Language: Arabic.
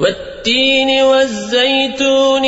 والتين والزيتون